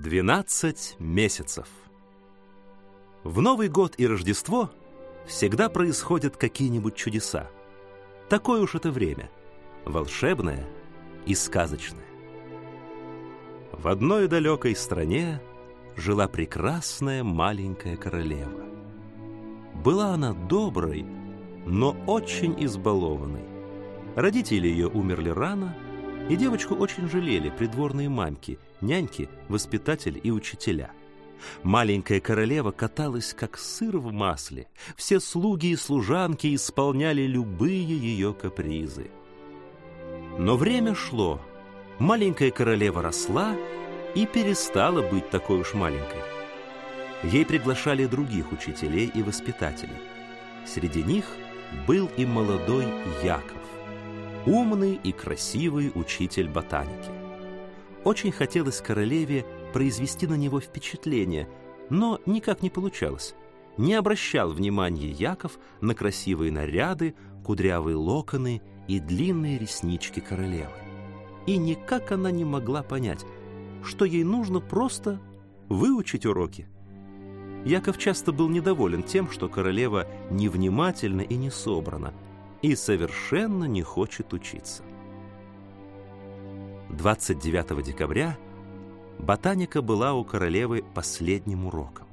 12 месяцев. В Новый год и Рождество всегда происходят какие-нибудь чудеса. Такое уж это время. Волшебное и сказочное. В одной далекой стране жила прекрасная маленькая королева. Была она доброй, но очень избалованной. Родители ее умерли рано, и девочку очень жалели придворные мамки, няньки, воспитатели и учителя. Маленькая королева каталась, как сыр в масле. Все слуги и служанки исполняли любые ее капризы. Но время шло. Маленькая королева росла и перестала быть такой уж маленькой. Ей приглашали других учителей и воспитателей. Среди них был и молодой Яков умный и красивый учитель ботаники. Очень хотелось королеве произвести на него впечатление, но никак не получалось. Не обращал внимания Яков на красивые наряды, кудрявые локоны и длинные реснички королевы. И никак она не могла понять, что ей нужно просто выучить уроки. Яков часто был недоволен тем, что королева невнимательна и не собрана – и совершенно не хочет учиться. 29 декабря ботаника была у королевы последним уроком.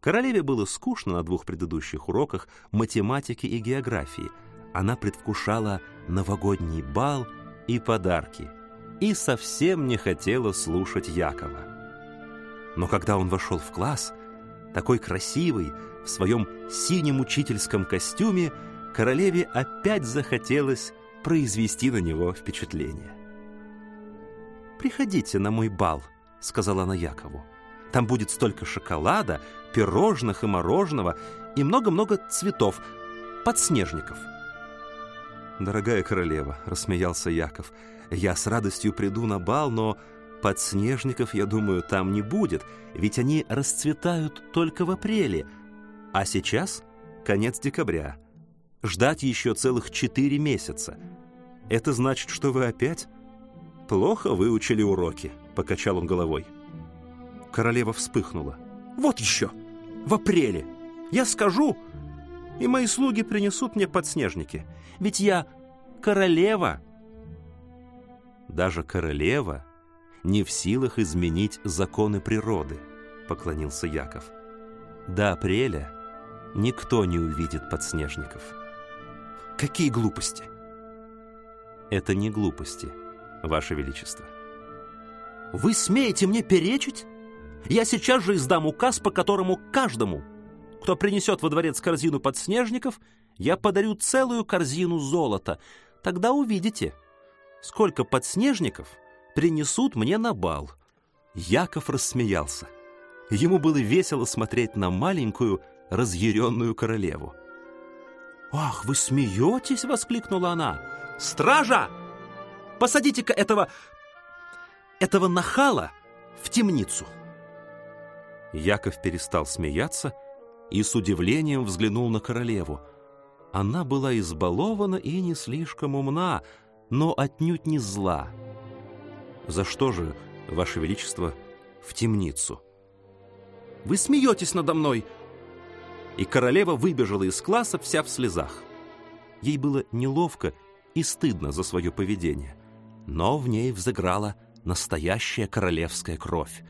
Королеве было скучно на двух предыдущих уроках математики и географии. Она предвкушала новогодний бал и подарки и совсем не хотела слушать Якова. Но когда он вошел в класс, такой красивый, в своем синем учительском костюме, королеве опять захотелось произвести на него впечатление. «Приходите на мой бал», — сказала она Якову. «Там будет столько шоколада, пирожных и мороженого и много-много цветов, подснежников». «Дорогая королева», — рассмеялся Яков, — «я с радостью приду на бал, но подснежников, я думаю, там не будет, ведь они расцветают только в апреле, а сейчас конец декабря» ждать еще целых четыре месяца. Это значит, что вы опять плохо выучили уроки, покачал он головой. Королева вспыхнула. Вот еще! В апреле! Я скажу, и мои слуги принесут мне подснежники. Ведь я королева. Даже королева не в силах изменить законы природы, поклонился Яков. До апреля никто не увидит подснежников. Какие глупости? Это не глупости, Ваше Величество. Вы смеете мне перечить? Я сейчас же издам указ, по которому каждому, кто принесет во дворец корзину подснежников, я подарю целую корзину золота. Тогда увидите, сколько подснежников принесут мне на бал. Яков рассмеялся. Ему было весело смотреть на маленькую разъяренную королеву. «Ах, вы смеетесь?» — воскликнула она. «Стража! Посадите-ка этого... этого нахала в темницу!» Яков перестал смеяться и с удивлением взглянул на королеву. Она была избалована и не слишком умна, но отнюдь не зла. «За что же, Ваше Величество, в темницу?» «Вы смеетесь надо мной!» И королева выбежала из класса вся в слезах. Ей было неловко и стыдно за свое поведение, но в ней взыграла настоящая королевская кровь.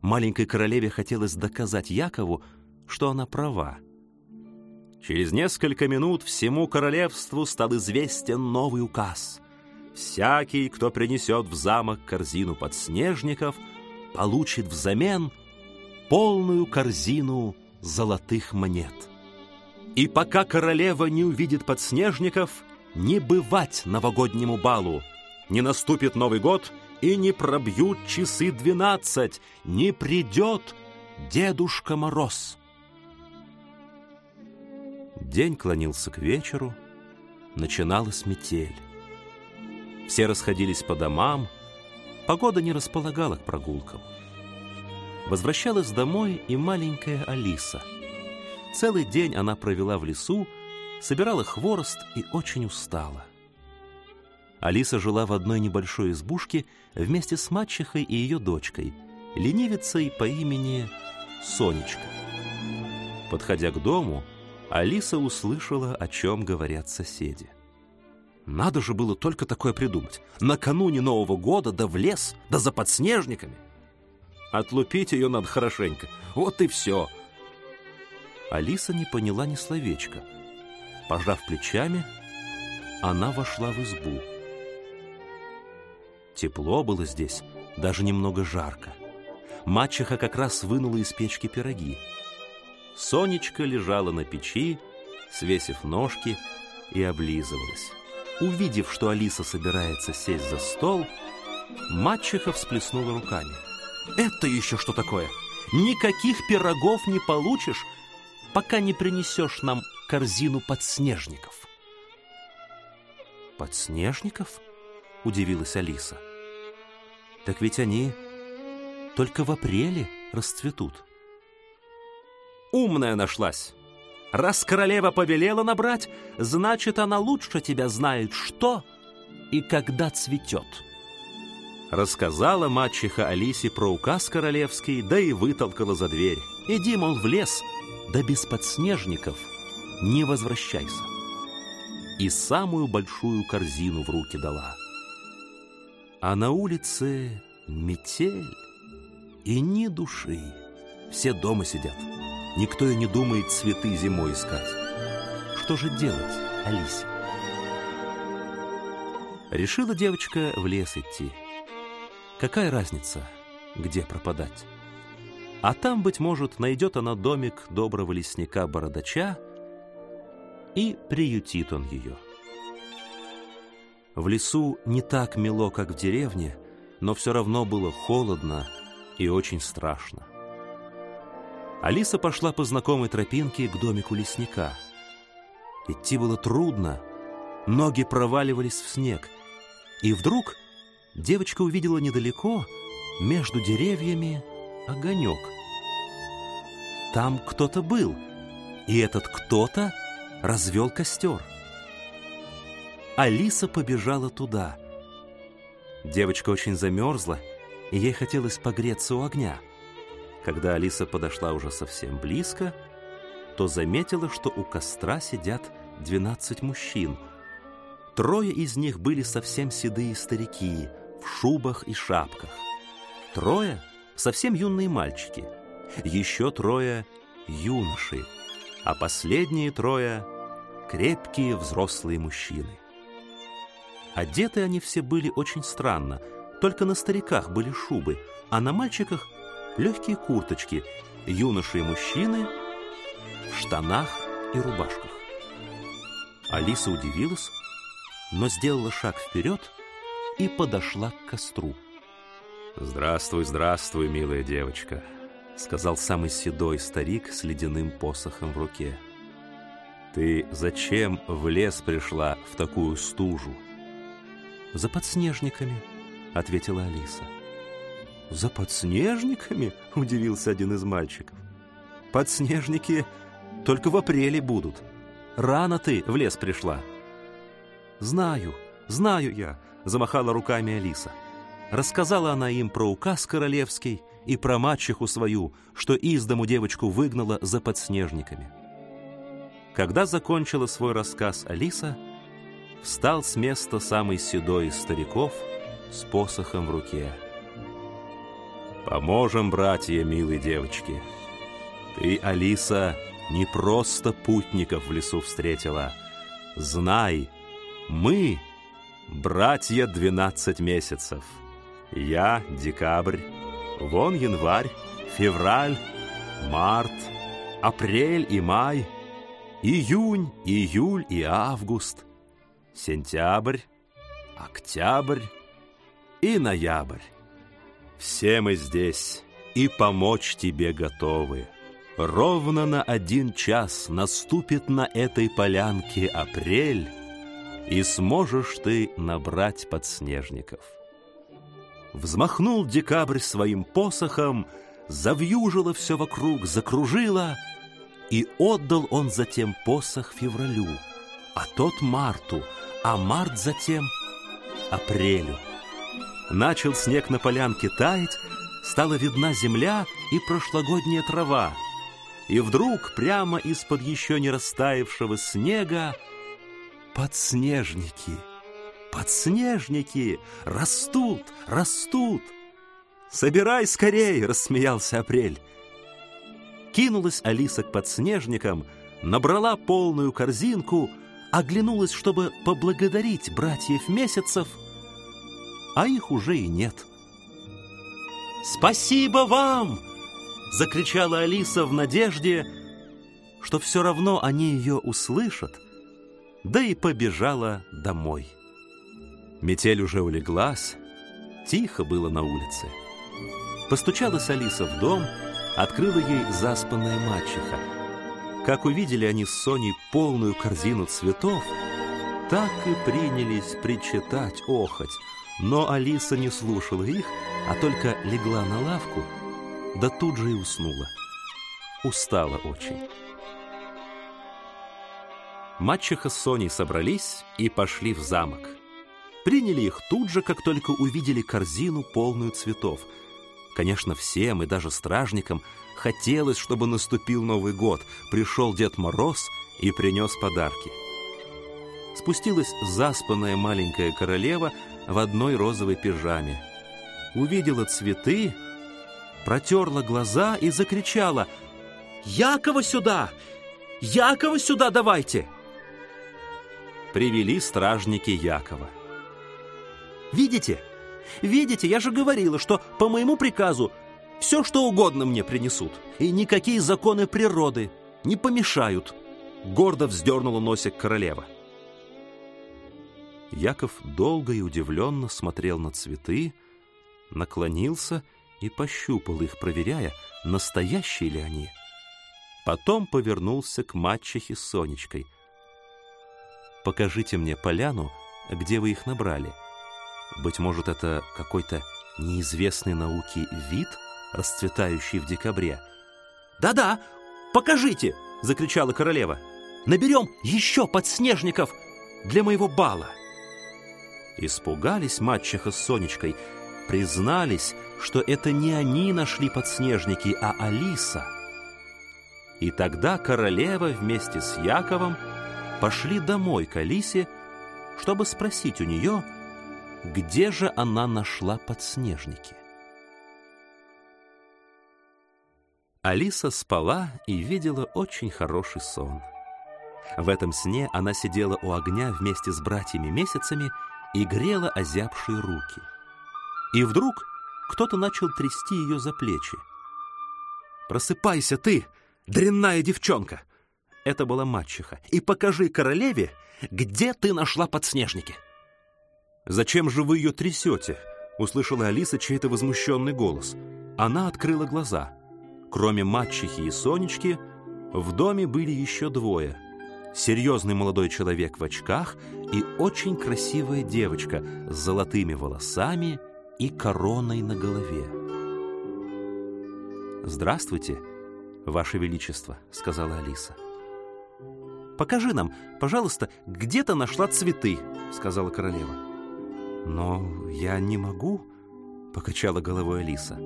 Маленькой королеве хотелось доказать Якову, что она права. Через несколько минут всему королевству стал известен новый указ. Всякий, кто принесет в замок корзину подснежников, получит взамен полную корзину золотых монет. И пока королева не увидит подснежников, не бывать новогоднему балу. Не наступит Новый год и не пробьют часы двенадцать, не придет Дедушка Мороз. День клонился к вечеру, начиналась метель. Все расходились по домам, погода не располагала к прогулкам. Возвращалась домой и маленькая Алиса. Целый день она провела в лесу, собирала хворост и очень устала. Алиса жила в одной небольшой избушке вместе с мачехой и ее дочкой, ленивицей по имени Сонечка. Подходя к дому, Алиса услышала, о чем говорят соседи. Надо же было только такое придумать. Накануне Нового года, да в лес, да за подснежниками. Отлупить ее надо хорошенько. Вот и все. Алиса не поняла ни словечка. Пожав плечами, она вошла в избу. Тепло было здесь, даже немного жарко. Мачеха как раз вынула из печки пироги. Сонечка лежала на печи, свесив ножки, и облизывалась. Увидев, что Алиса собирается сесть за стол, мачеха всплеснула руками. «Это еще что такое? Никаких пирогов не получишь, пока не принесешь нам корзину подснежников». «Подснежников?» — удивилась Алиса. «Так ведь они только в апреле расцветут». «Умная нашлась!» Раз королева повелела набрать, значит, она лучше тебя знает, что и когда цветет. Рассказала мачеха Алисе про указ королевский, да и вытолкала за дверь. Иди, мол, в лес, да без подснежников не возвращайся. И самую большую корзину в руки дала. А на улице метель и ни души. Все дома сидят. Никто и не думает цветы зимой искать. Что же делать, Алисе? Решила девочка в лес идти. Какая разница, где пропадать? А там, быть может, найдет она домик доброго лесника-бородача, и приютит он ее. В лесу не так мило, как в деревне, но все равно было холодно и очень страшно. Алиса пошла по знакомой тропинке к домику лесника. Идти было трудно, ноги проваливались в снег. И вдруг девочка увидела недалеко, между деревьями, огонек. Там кто-то был, и этот кто-то развел костер. Алиса побежала туда. Девочка очень замерзла, и ей хотелось погреться у огня — когда Алиса подошла уже совсем близко, то заметила, что у костра сидят двенадцать мужчин. Трое из них были совсем седые старики, в шубах и шапках. Трое — совсем юные мальчики. Еще трое — юноши. А последние трое — крепкие взрослые мужчины. Одеты они все были очень странно. Только на стариках были шубы, а на мальчиках легкие курточки, юноши и мужчины в штанах и рубашках. Алиса удивилась, но сделала шаг вперед и подошла к костру. «Здравствуй, здравствуй, милая девочка», — сказал самый седой старик с ледяным посохом в руке. «Ты зачем в лес пришла в такую стужу?» «За подснежниками», — ответила Алиса. «За подснежниками?» — удивился один из мальчиков. «Подснежники только в апреле будут. Рано ты в лес пришла». «Знаю, знаю я», — замахала руками Алиса. Рассказала она им про указ королевский и про мачеху свою, что из дому девочку выгнала за подснежниками. Когда закончила свой рассказ Алиса, встал с места самый седой из стариков с посохом в руке. Поможем, братья, милые девочки. Ты, Алиса, не просто путников в лесу встретила. Знай, мы — братья двенадцать месяцев. Я — декабрь, вон январь, февраль, март, апрель и май, июнь, июль и август, сентябрь, октябрь и ноябрь. Все мы здесь и помочь тебе готовы. Ровно на один час наступит на этой полянке апрель, и сможешь ты набрать подснежников. Взмахнул декабрь своим посохом, завьюжило все вокруг, закружило, и отдал он затем посох февралю, а тот марту, а март затем апрелю. Начал снег на полянке таять, стала видна земля и прошлогодняя трава. И вдруг прямо из-под еще не растаявшего снега подснежники, подснежники растут, растут. «Собирай скорей!» — рассмеялся Апрель. Кинулась Алиса к подснежникам, набрала полную корзинку, оглянулась, чтобы поблагодарить братьев месяцев, а их уже и нет. «Спасибо вам!» — закричала Алиса в надежде, что все равно они ее услышат, да и побежала домой. Метель уже улеглась, тихо было на улице. Постучалась Алиса в дом, открыла ей заспанная мачеха. Как увидели они с Соней полную корзину цветов, так и принялись причитать, охоть. Но Алиса не слушала их, а только легла на лавку, да тут же и уснула. Устала очень. Мачеха с Соней собрались и пошли в замок. Приняли их тут же, как только увидели корзину, полную цветов — Конечно, всем и даже стражникам хотелось, чтобы наступил Новый год, пришел Дед Мороз и принес подарки. Спустилась заспанная маленькая королева в одной розовой пижаме. Увидела цветы, протерла глаза и закричала «Якова сюда! Якова сюда давайте!» Привели стражники Якова. «Видите?» Видите, я же говорила, что по моему приказу все, что угодно мне принесут, и никакие законы природы не помешают. Гордо вздернула носик королева. Яков долго и удивленно смотрел на цветы, наклонился и пощупал их, проверяя, настоящие ли они. Потом повернулся к мачехе с Сонечкой. «Покажите мне поляну, где вы их набрали». Быть может, это какой-то неизвестный науке вид, расцветающий в декабре? «Да-да, покажите!» — закричала королева. «Наберем еще подснежников для моего бала!» Испугались мачеха с Сонечкой, признались, что это не они нашли подснежники, а Алиса. И тогда королева вместе с Яковом пошли домой к Алисе, чтобы спросить у нее, где же она нашла подснежники? Алиса спала и видела очень хороший сон. В этом сне она сидела у огня вместе с братьями-месяцами и грела озябшие руки. И вдруг кто-то начал трясти ее за плечи. «Просыпайся ты, дрянная девчонка!» Это была мачеха. «И покажи королеве, где ты нашла подснежники!» «Зачем же вы ее трясете?» — услышала Алиса чей-то возмущенный голос. Она открыла глаза. Кроме мачехи и Сонечки, в доме были еще двое. Серьезный молодой человек в очках и очень красивая девочка с золотыми волосами и короной на голове. «Здравствуйте, Ваше Величество», — сказала Алиса. «Покажи нам, пожалуйста, где ты нашла цветы», — сказала королева. «Но я не могу», — покачала головой Алиса.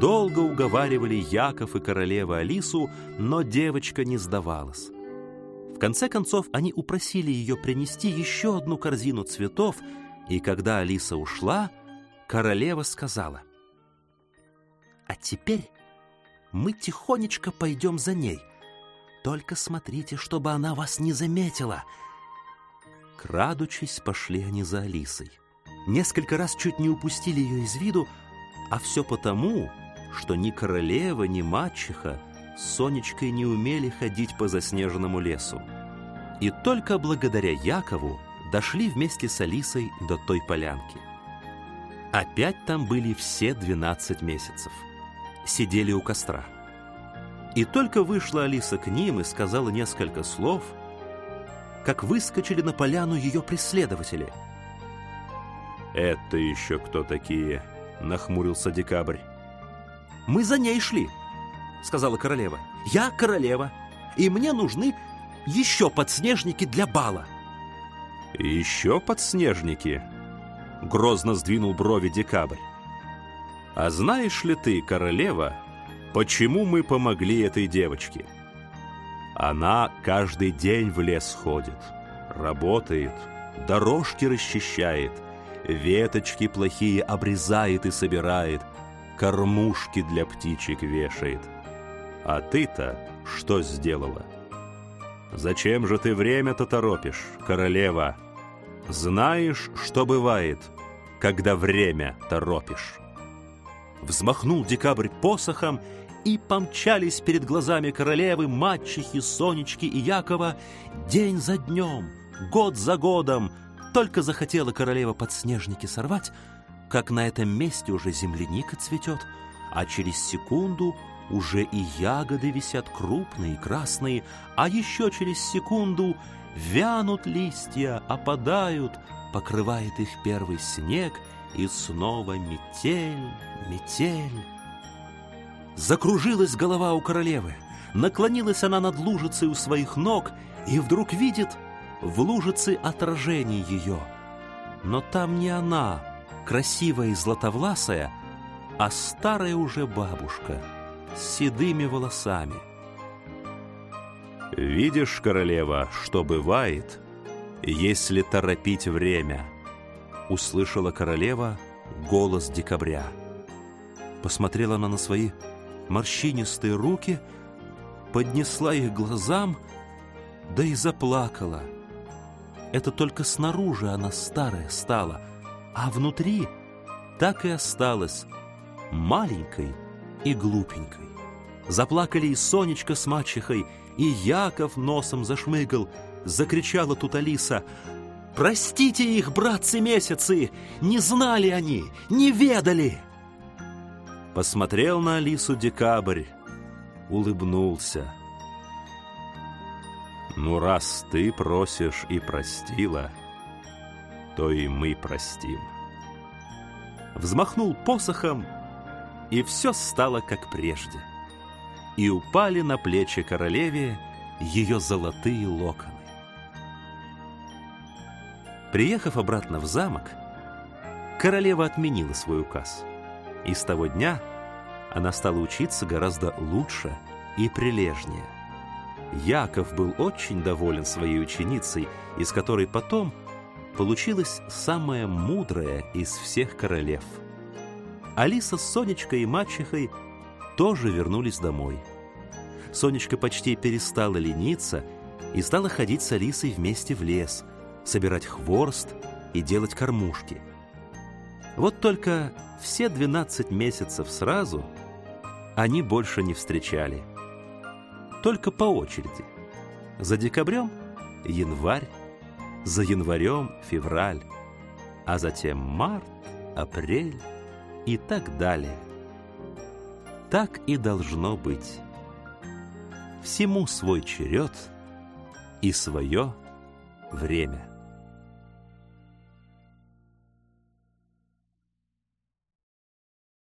Долго уговаривали Яков и королева Алису, но девочка не сдавалась. В конце концов, они упросили ее принести еще одну корзину цветов, и когда Алиса ушла, королева сказала, «А теперь мы тихонечко пойдем за ней. Только смотрите, чтобы она вас не заметила». Крадучись, пошли они за Алисой. Несколько раз чуть не упустили ее из виду, а все потому, что ни королева, ни мачеха с Сонечкой не умели ходить по заснеженному лесу. И только благодаря Якову дошли вместе с Алисой до той полянки. Опять там были все 12 месяцев. Сидели у костра. И только вышла Алиса к ним и сказала несколько слов – как выскочили на поляну ее преследователи. «Это еще кто такие?» — нахмурился Декабрь. «Мы за ней шли», — сказала королева. «Я королева, и мне нужны еще подснежники для бала». «Еще подснежники?» — грозно сдвинул брови Декабрь. А знаешь ли ты, королева, почему мы помогли этой девочке? Она каждый день в лес ходит, работает, дорожки расчищает, веточки плохие обрезает и собирает, кормушки для птичек вешает. А ты-то что сделала? Зачем же ты время-то торопишь, королева? Знаешь, что бывает, когда время торопишь? Взмахнул декабрь посохом, и помчались перед глазами королевы, мачехи, Сонечки и Якова день за днем, год за годом. Только захотела королева подснежники сорвать, как на этом месте уже земляника цветет, а через секунду уже и ягоды висят крупные и красные, а еще через секунду вянут листья, опадают, покрывает их первый снег, и снова метель, метель. Закружилась голова у королевы, наклонилась она над лужицей у своих ног и вдруг видит в лужице отражение ее. Но там не она, красивая и златовласая, а старая уже бабушка с седыми волосами. «Видишь, королева, что бывает, если торопить время?» Услышала королева голос декабря. Посмотрела она на свои морщинистые руки, поднесла их глазам, да и заплакала. Это только снаружи она старая стала, а внутри так и осталась маленькой и глупенькой. Заплакали и Сонечка с мачехой, и Яков носом зашмыгал. Закричала тут Алиса. «Простите их, братцы-месяцы! Не знали они, не ведали!» Посмотрел на Алису Декабрь, улыбнулся. «Ну, раз ты просишь и простила, то и мы простим». Взмахнул посохом, и все стало как прежде. И упали на плечи королеве ее золотые локоны. Приехав обратно в замок, королева отменила свой указ – и с того дня она стала учиться гораздо лучше и прилежнее. Яков был очень доволен своей ученицей, из которой потом получилась самая мудрая из всех королев. Алиса с Сонечкой и мачехой тоже вернулись домой. Сонечка почти перестала лениться и стала ходить с Алисой вместе в лес, собирать хворост и делать кормушки – вот только все 12 месяцев сразу они больше не встречали. Только по очереди. За декабрем – январь, за январем – февраль, а затем март, апрель и так далее. Так и должно быть. Всему свой черед и свое время.